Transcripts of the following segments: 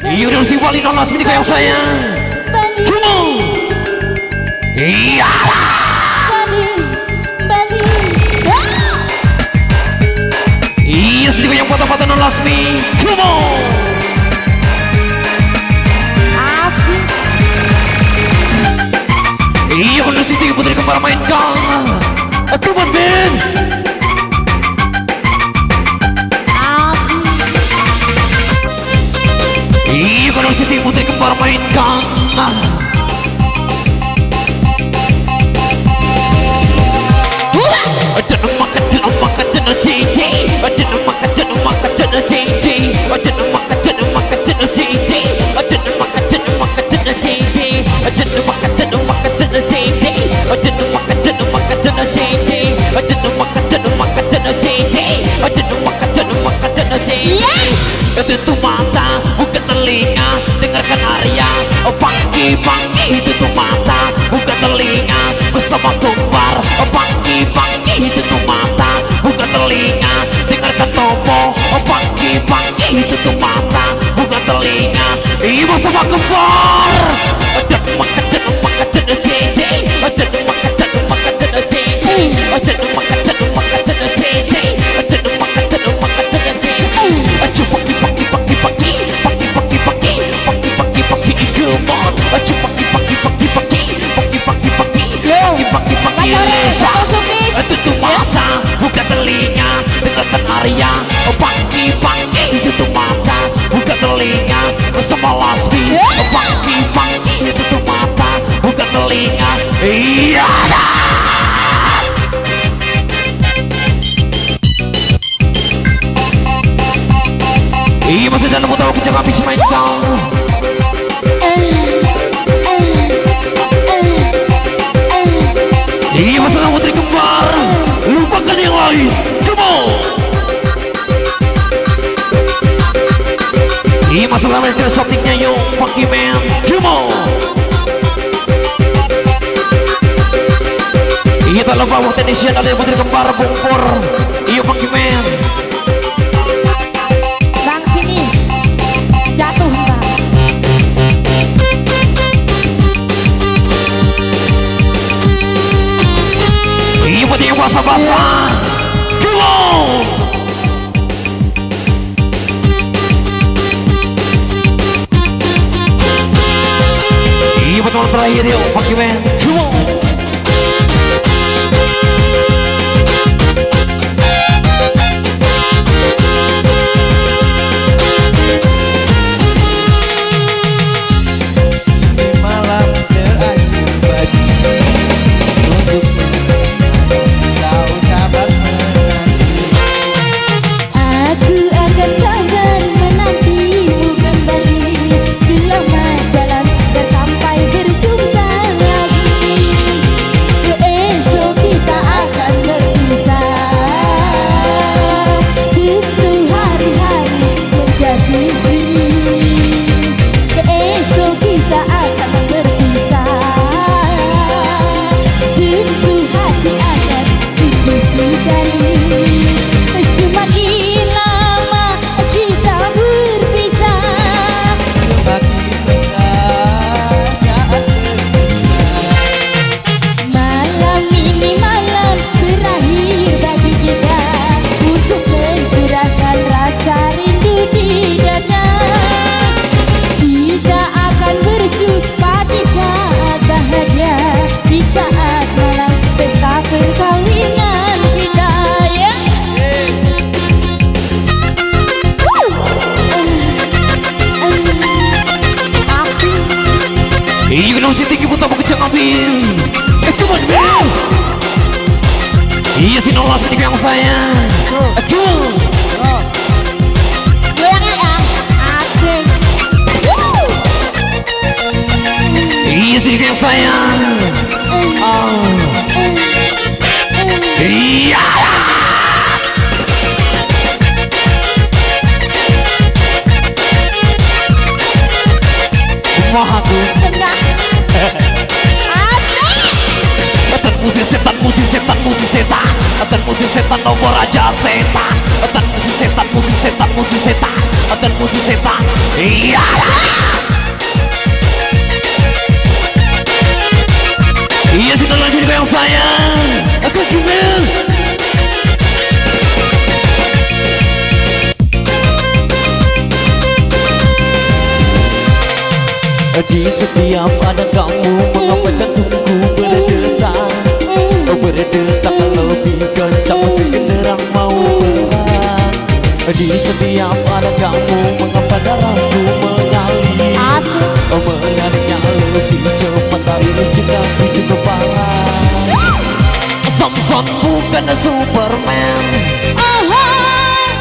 Yudon si wali nolas menikah yang saya. Kumu. Iya. Iya sedikit yang patah-patah non lasmi. Kumu. Asik. Iya Honda City putri kembar main gang. Come on. night come. I didn't Y vamos a rock and roll. Iya masalahnya meter shootingnya yo Funky man Come on. Iya lupa putri kembar bongkor Iya Funky man. Bang Jatuh Iya ことのトライエディオ、ポキュメン、ン。Estuvo bien. Iya sih nolak nih kamu saya. Aduh. Iya sih saya. Oh. Iya. Maha tuh. Musik setan, musik setan, musik setan Dan musik setan nomor raja setan Dan musik setan, musik setan, musik setan Dan musik setan Iya. Iya sudah lagi yang sayang Aku Gimel Di setiap ada kamu Mengapa berdetak Berdetak lebih kencang Genderang mau perang Di setiap ada kamu Mengapa darahku mengalir. Asik. Oh menariknya lebih cepat dari jika tujuh kepala. Samson bukan Superman. Aha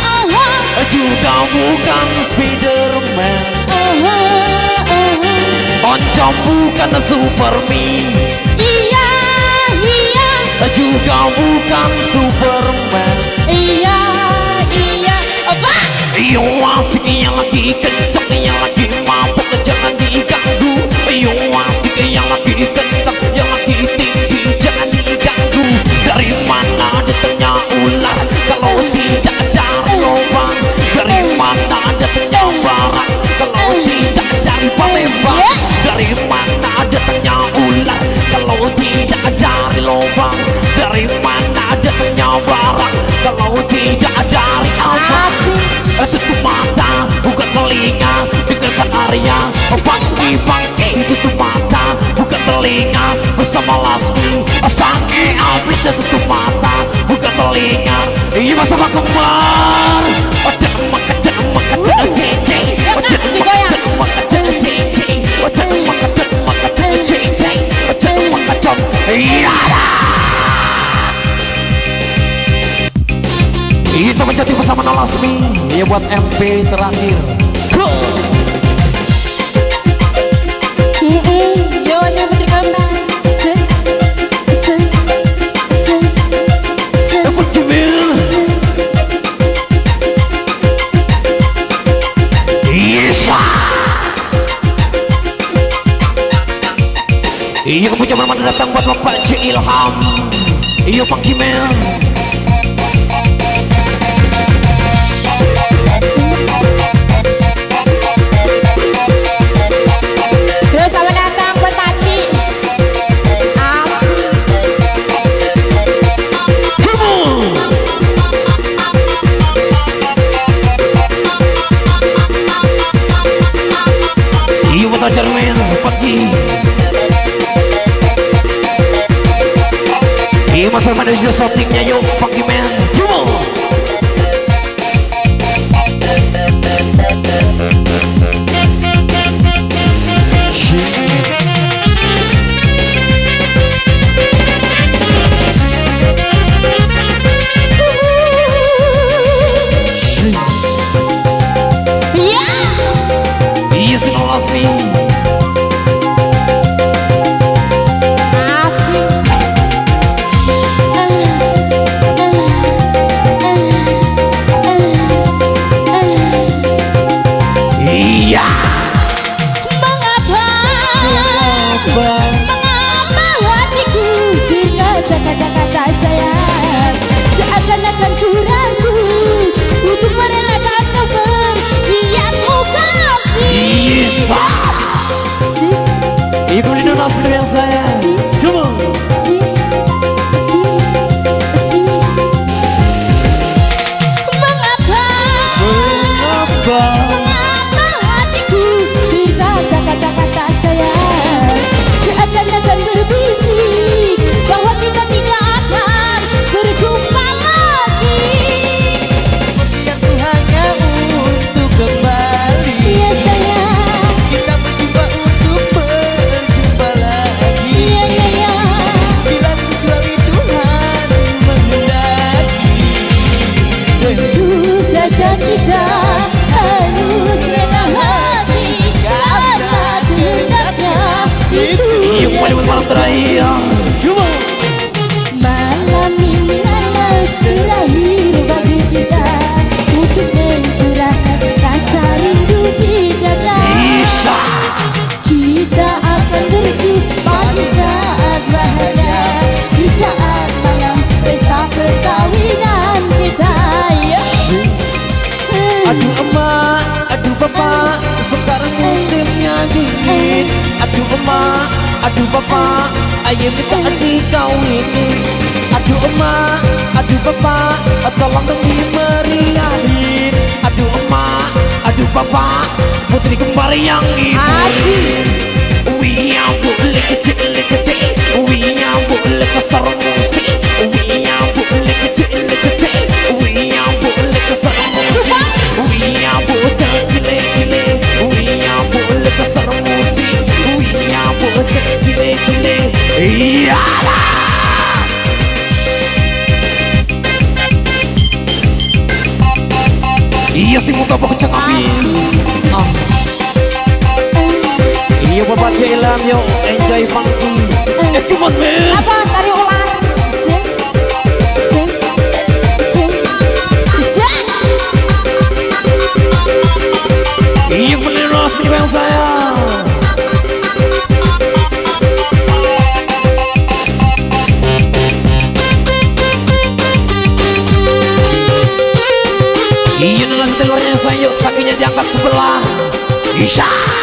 Aha. Juga bukan Spiderman. Aha Aha. Oncom bukan Superman Juga bukan Superman. Iya Iya. Apa? Iyo asik yang lagi kencang Yang lagi mabuk jangan diganggu. Iyo asik yang lagi kencang barang Kalau tidak dari Asik tutup mata, buka telinga, dengarkan Arya Bangki, bangki, tutup mata, buka telinga Bersama Lasmi, sange habis tutup mata, buka telinga Iya masa kembar Oh Oh jangan jengking Oh jangan makan, jangan makan, jangan Kita menjadi bersama Nalasmi Ya buat MP terakhir. Go! Jawabannya Dapat Yes Iya. Kamu jangan mana datang buat Bapak C Ilham. Iya Bang Kimel Pagi Iya masa mana sudah shootingnya yuk Pagi men Come on. Ya Iya sudah last me Why do we want to? Aduh bapak, ayo hati kau ini. Aduh emak, aduh bapak, tolong dimeriahin Aduh emak, aduh bapak, putri kembar yang ibu Haji aku boleh kecil kecil, wiya boleh kasar musik, aku Apa? Iya bener saya. Iya, telurnya kakinya diangkat sebelah. Isya.